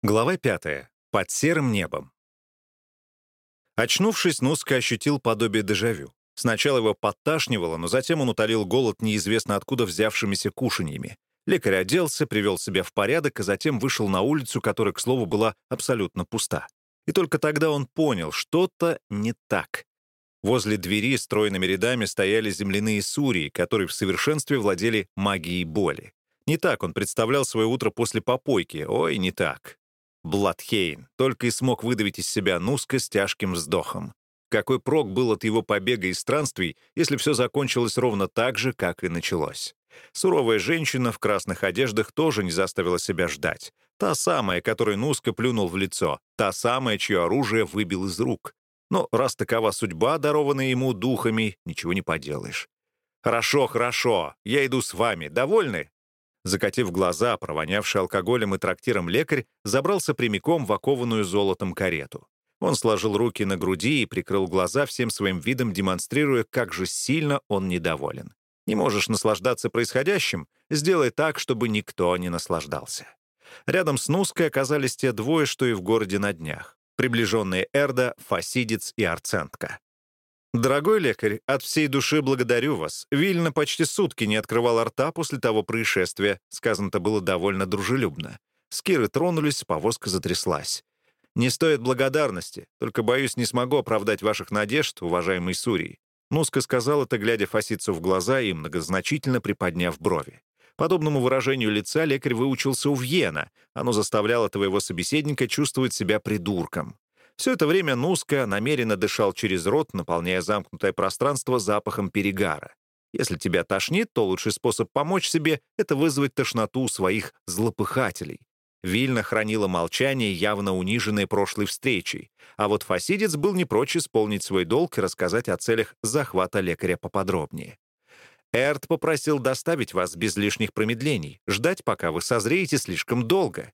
Глава пятая. Под серым небом. Очнувшись, Нуска ощутил подобие дежавю. Сначала его подташнивало, но затем он утолил голод неизвестно откуда взявшимися кушаньями. Лекарь оделся, привел себя в порядок, а затем вышел на улицу, которая, к слову, была абсолютно пуста. И только тогда он понял, что-то не так. Возле двери стройными рядами стояли земляные сурии, которые в совершенстве владели магией боли. Не так он представлял свое утро после попойки. Ой, не так. Бладхейн только и смог выдавить из себя Нуска с тяжким вздохом. Какой прок был от его побега и странствий, если все закончилось ровно так же, как и началось? Суровая женщина в красных одеждах тоже не заставила себя ждать. Та самая, которой Нуска плюнул в лицо. Та самая, чье оружие выбил из рук. Но раз такова судьба, дарованная ему духами, ничего не поделаешь. «Хорошо, хорошо, я иду с вами. Довольны?» Закатив глаза, провонявший алкоголем и трактиром лекарь забрался прямиком в окованную золотом карету. Он сложил руки на груди и прикрыл глаза всем своим видом, демонстрируя, как же сильно он недоволен. Не можешь наслаждаться происходящим? Сделай так, чтобы никто не наслаждался. Рядом с Нуской оказались те двое, что и в городе на днях. Приближенные Эрда, Фасидец и Арцентка. «Дорогой лекарь, от всей души благодарю вас. Вильна почти сутки не открывал рта после того происшествия. Сказано-то было довольно дружелюбно. Скиры тронулись, повозка затряслась. Не стоит благодарности, только, боюсь, не смогу оправдать ваших надежд, уважаемый Сурий. Нуска сказал это, глядя Фасицу в глаза и многозначительно приподняв брови. Подобному выражению лица лекарь выучился у Вьена. Оно заставляло твоего собеседника чувствовать себя придурком. Все это время Нуска намеренно дышал через рот, наполняя замкнутое пространство запахом перегара. Если тебя тошнит, то лучший способ помочь себе — это вызвать тошноту у своих злопыхателей. Вильна хранила молчание, явно униженное прошлой встречей. А вот Фасидец был не прочь исполнить свой долг и рассказать о целях захвата лекаря поподробнее. Эрт попросил доставить вас без лишних промедлений, ждать, пока вы созреете слишком долго.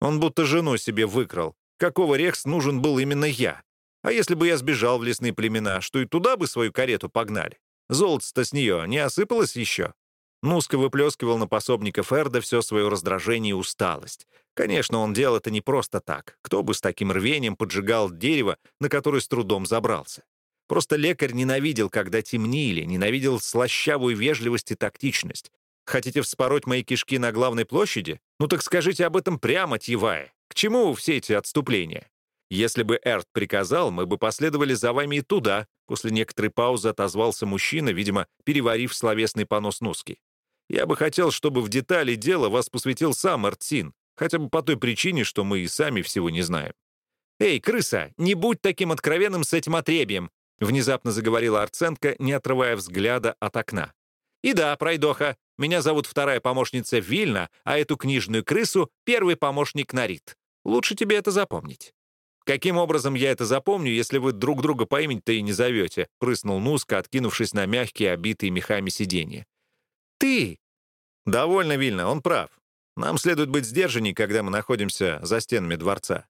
Он будто жену себе выкрал, какого рекс нужен был именно я. А если бы я сбежал в лесные племена, что и туда бы свою карету погнали? Золото-то с нее не осыпалось еще?» Нуска выплескивал на пособников Эрда все свое раздражение и усталость. Конечно, он делал это не просто так. Кто бы с таким рвением поджигал дерево, на которое с трудом забрался? Просто лекарь ненавидел, когда темнили, ненавидел слащавую вежливость и тактичность. Хотите вспороть мои кишки на главной площади? Ну так скажите об этом прямо, Тьевая. К чему все эти отступления? Если бы Эрт приказал, мы бы последовали за вами и туда. После некоторой паузы отозвался мужчина, видимо, переварив словесный понос Нуски. Я бы хотел, чтобы в детали дела вас посвятил сам Эртсин, хотя бы по той причине, что мы и сами всего не знаем. «Эй, крыса, не будь таким откровенным с этим отребием!» внезапно заговорила Арценко, не отрывая взгляда от окна. «И да, пройдоха, меня зовут вторая помощница Вильна, а эту книжную крысу — первый помощник Нарит. Лучше тебе это запомнить». «Каким образом я это запомню, если вы друг друга по имени-то и не зовете?» — прыснул Нуска, откинувшись на мягкие, обитые мехами сиденья. «Ты!» «Довольно, Вильна, он прав. Нам следует быть сдержанней, когда мы находимся за стенами дворца.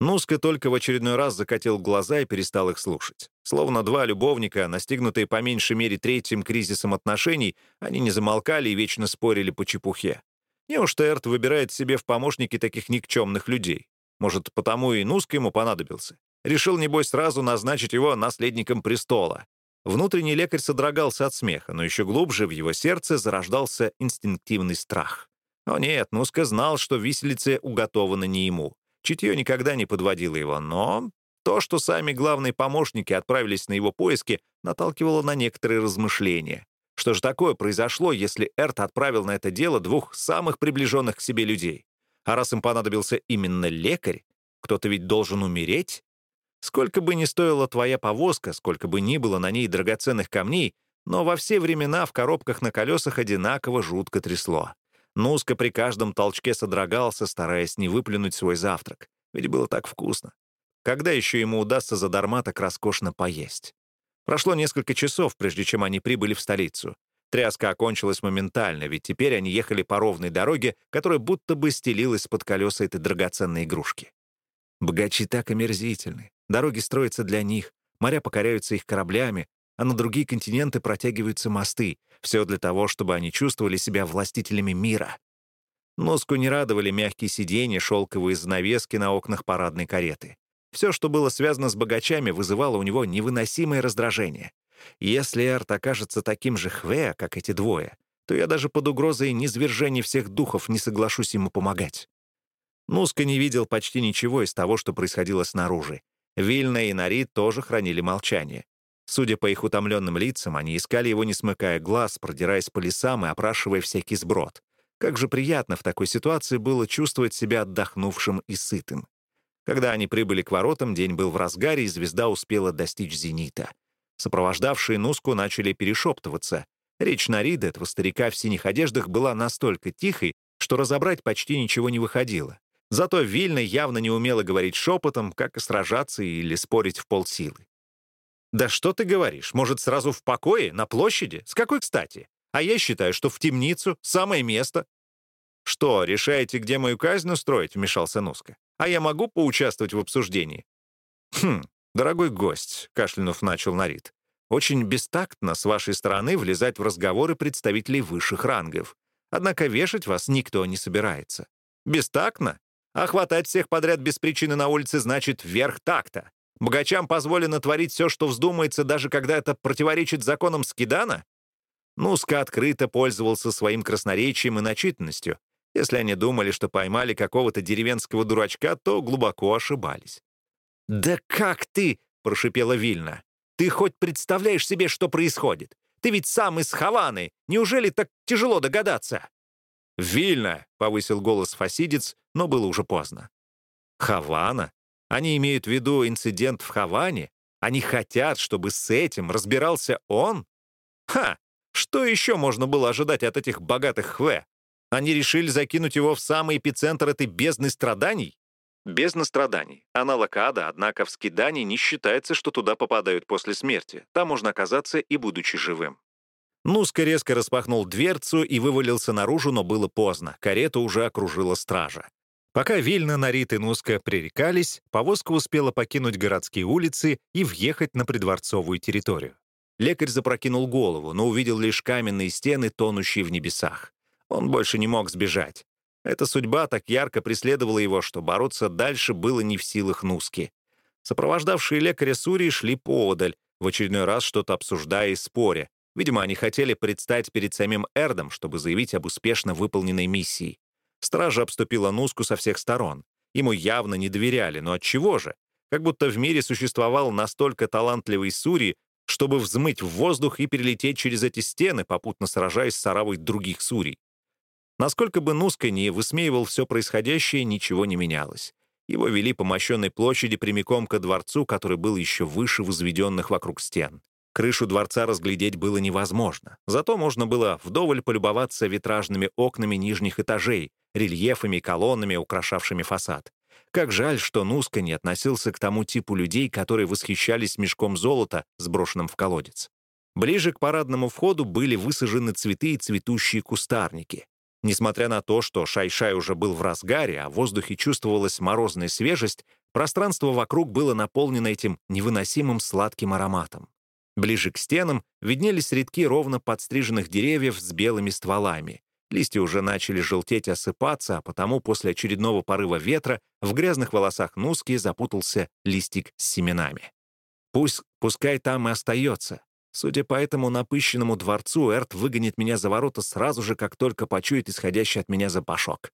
Нуска только в очередной раз закатил глаза и перестал их слушать. Словно два любовника, настигнутые по меньшей мере третьим кризисом отношений, они не замолкали и вечно спорили по чепухе. Неужто Эрт выбирает себе в помощники таких никчемных людей? Может, потому и Нуска ему понадобился? Решил, небось, сразу назначить его наследником престола. Внутренний лекарь содрогался от смеха, но еще глубже в его сердце зарождался инстинктивный страх. О нет, Нуска знал, что виселице уготовано не ему. Чутье никогда не подводило его, но то, что сами главные помощники отправились на его поиски, наталкивало на некоторые размышления. Что же такое произошло, если Эрт отправил на это дело двух самых приближенных к себе людей? А раз им понадобился именно лекарь, кто-то ведь должен умереть? Сколько бы ни стоила твоя повозка, сколько бы ни было на ней драгоценных камней, но во все времена в коробках на колесах одинаково жутко трясло. Нуска при каждом толчке содрогался, стараясь не выплюнуть свой завтрак. Ведь было так вкусно. Когда еще ему удастся задарма так роскошно поесть? Прошло несколько часов, прежде чем они прибыли в столицу. Тряска окончилась моментально, ведь теперь они ехали по ровной дороге, которая будто бы стелилась под колеса этой драгоценной игрушки. Богачи так омерзительны. Дороги строятся для них, моря покоряются их кораблями, а на другие континенты протягиваются мосты. Все для того, чтобы они чувствовали себя властителями мира. Носку не радовали мягкие сиденья, шелковые занавески на окнах парадной кареты. Все, что было связано с богачами, вызывало у него невыносимое раздражение. Если Эрт окажется таким же хве, как эти двое, то я даже под угрозой низвержения всех духов не соглашусь ему помогать. Нуска не видел почти ничего из того, что происходило снаружи. Вильна и Нарит тоже хранили молчание. Судя по их утомленным лицам, они искали его, не смыкая глаз, продираясь по лесам и опрашивая всякий сброд. Как же приятно в такой ситуации было чувствовать себя отдохнувшим и сытым. Когда они прибыли к воротам, день был в разгаре, и звезда успела достичь зенита. Сопровождавшие Нуску начали перешептываться. Речь Нарида, этого старика в синих одеждах, была настолько тихой, что разобрать почти ничего не выходило. Зато Вильна явно не умела говорить шепотом, как и сражаться или спорить в полсилы. «Да что ты говоришь? Может, сразу в покое, на площади? С какой кстати? А я считаю, что в темницу — самое место». «Что, решаете, где мою казнь устроить?» — вмешался Нуска. «А я могу поучаствовать в обсуждении?» «Хм, дорогой гость», — кашлянув начал Нарит. «Очень бестактно с вашей стороны влезать в разговоры представителей высших рангов. Однако вешать вас никто не собирается. Бестактно? А хватать всех подряд без причины на улице значит верх такта. Богачам позволено творить все, что вздумается, даже когда это противоречит законам Скидана? Нуска открыто пользовался своим красноречием и начитанностью. Если они думали, что поймали какого-то деревенского дурачка, то глубоко ошибались. «Да как ты?» — прошипела Вильна. «Ты хоть представляешь себе, что происходит? Ты ведь сам из Хаваны. Неужели так тяжело догадаться?» «Вильна!» — повысил голос фасидец, но было уже поздно. «Хавана? Они имеют в виду инцидент в Хаване? Они хотят, чтобы с этим разбирался он? Ха! Что еще можно было ожидать от этих богатых хве? Они решили закинуть его в самый эпицентр этой бездны страданий? Бездна страданий. Аналог ада, однако в скидании не считается, что туда попадают после смерти. Там можно оказаться и будучи живым. Нуска резко распахнул дверцу и вывалился наружу, но было поздно. Карету уже окружила стража. Пока Вильна, Нарит и Нуска пререкались, повозка успела покинуть городские улицы и въехать на придворцовую территорию. Лекарь запрокинул голову, но увидел лишь каменные стены, тонущие в небесах. Он больше не мог сбежать. Эта судьба так ярко преследовала его, что бороться дальше было не в силах Нуски. Сопровождавшие лекаря Сурии шли поодаль, в очередной раз что-то обсуждая и споря. Видимо, они хотели предстать перед самим Эрдом, чтобы заявить об успешно выполненной миссии. Стража обступила Нуску со всех сторон. Ему явно не доверяли, но от чего же? Как будто в мире существовал настолько талантливый Сури, чтобы взмыть в воздух и перелететь через эти стены, попутно сражаясь с оравой других Сурий. Насколько бы Нуска не высмеивал все происходящее, ничего не менялось. Его вели по мощенной площади прямиком ко дворцу, который был еще выше возведенных вокруг стен. Крышу дворца разглядеть было невозможно. Зато можно было вдоволь полюбоваться витражными окнами нижних этажей, рельефами колоннами, украшавшими фасад. Как жаль, что Нуска не относился к тому типу людей, которые восхищались мешком золота, сброшенным в колодец. Ближе к парадному входу были высажены цветы и цветущие кустарники. Несмотря на то, что Шай-Шай уже был в разгаре, а в воздухе чувствовалась морозная свежесть, пространство вокруг было наполнено этим невыносимым сладким ароматом. Ближе к стенам виднелись рядки ровно подстриженных деревьев с белыми стволами. Листья уже начали желтеть и осыпаться, а потому после очередного порыва ветра в грязных волосах Нуски запутался листик с семенами. Пусть, пускай там и остается. Судя по этому напыщенному дворцу, Эрт выгонит меня за ворота сразу же, как только почует исходящий от меня запашок.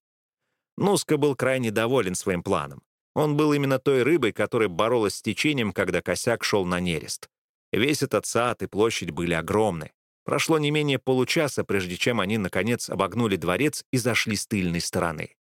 Нуска был крайне доволен своим планом. Он был именно той рыбой, которая боролась с течением, когда косяк шел на нерест. Весь этот сад и площадь были огромны. Прошло не менее получаса, прежде чем они, наконец, обогнули дворец и зашли с тыльной стороны.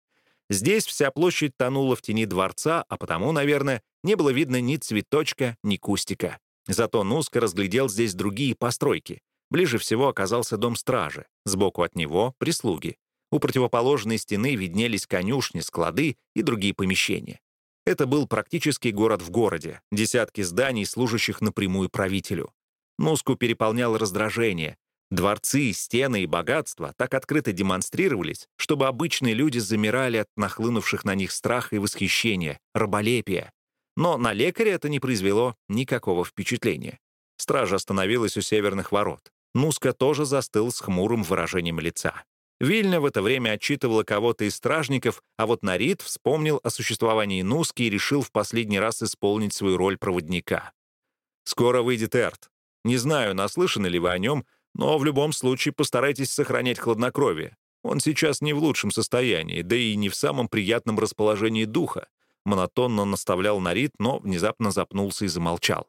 Здесь вся площадь тонула в тени дворца, а потому, наверное, не было видно ни цветочка, ни кустика. Зато Нуска разглядел здесь другие постройки. Ближе всего оказался дом стражи, сбоку от него — прислуги. У противоположной стены виднелись конюшни, склады и другие помещения. Это был практически город в городе, десятки зданий, служащих напрямую правителю. Нуску переполняло раздражение. Дворцы, стены и богатства так открыто демонстрировались, чтобы обычные люди замирали от нахлынувших на них страха и восхищения, раболепия. Но на лекаря это не произвело никакого впечатления. Стража остановилась у северных ворот. Нуска тоже застыл с хмурым выражением лица. Вильна в это время отчитывала кого-то из стражников, а вот Нарид вспомнил о существовании Нуски и решил в последний раз исполнить свою роль проводника. «Скоро выйдет Эрт. Не знаю, наслышаны ли вы о нем, но в любом случае постарайтесь сохранять хладнокровие. Он сейчас не в лучшем состоянии, да и не в самом приятном расположении духа. Монотонно наставлял Нарит, но внезапно запнулся и замолчал.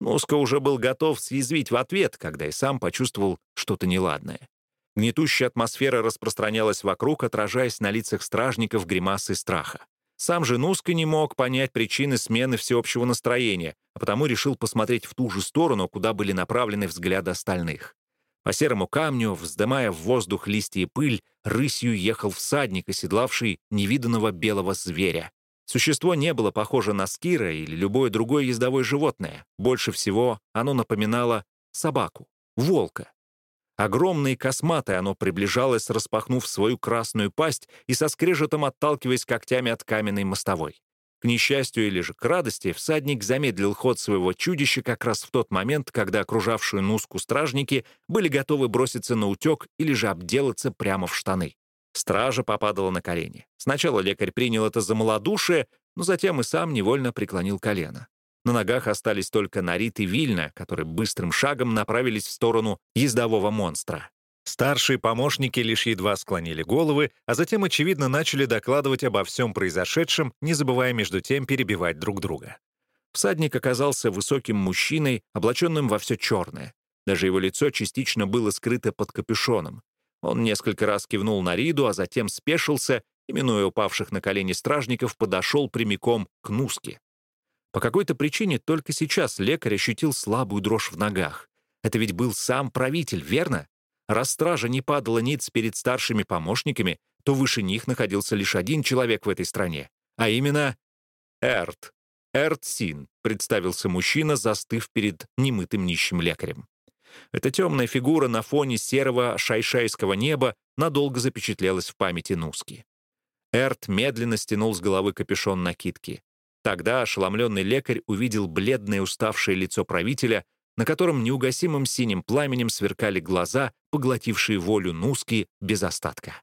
Нуска уже был готов съязвить в ответ, когда и сам почувствовал что-то неладное. Гнетущая атмосфера распространялась вокруг, отражаясь на лицах стражников гримасы страха. Сам же Нуска не мог понять причины смены всеобщего настроения, а потому решил посмотреть в ту же сторону, куда были направлены взгляды остальных. По серому камню, вздымая в воздух листья и пыль, рысью ехал всадник, оседлавший невиданного белого зверя. Существо не было похоже на скира или любое другое ездовое животное. Больше всего оно напоминало собаку, волка. Огромное и оно приближалось, распахнув свою красную пасть и со скрежетом отталкиваясь когтями от каменной мостовой. К несчастью или же к радости, всадник замедлил ход своего чудища как раз в тот момент, когда окружавшие Нуску стражники были готовы броситься на утек или же обделаться прямо в штаны. Стража попадала на колени. Сначала лекарь принял это за малодушие, но затем и сам невольно преклонил колено. На ногах остались только Нарит и Вильна, которые быстрым шагом направились в сторону ездового монстра. Старшие помощники лишь едва склонили головы, а затем, очевидно, начали докладывать обо всем произошедшем, не забывая между тем перебивать друг друга. Всадник оказался высоким мужчиной, облаченным во все черное. Даже его лицо частично было скрыто под капюшоном. Он несколько раз кивнул на Риду, а затем спешился и, минуя упавших на колени стражников, подошел прямиком к Нуске. По какой-то причине только сейчас лекарь ощутил слабую дрожь в ногах. Это ведь был сам правитель, верно? Раз стража не падала ниц перед старшими помощниками, то выше них находился лишь один человек в этой стране, а именно Эрт. Эрт Син, представился мужчина, застыв перед немытым нищим лекарем. Эта темная фигура на фоне серого шайшайского неба надолго запечатлелась в памяти Нуски. Эрт медленно стянул с головы капюшон накидки. Тогда ошеломленный лекарь увидел бледное уставшее лицо правителя, на котором неугасимым синим пламенем сверкали глаза, поглотившие волю Нуски без остатка.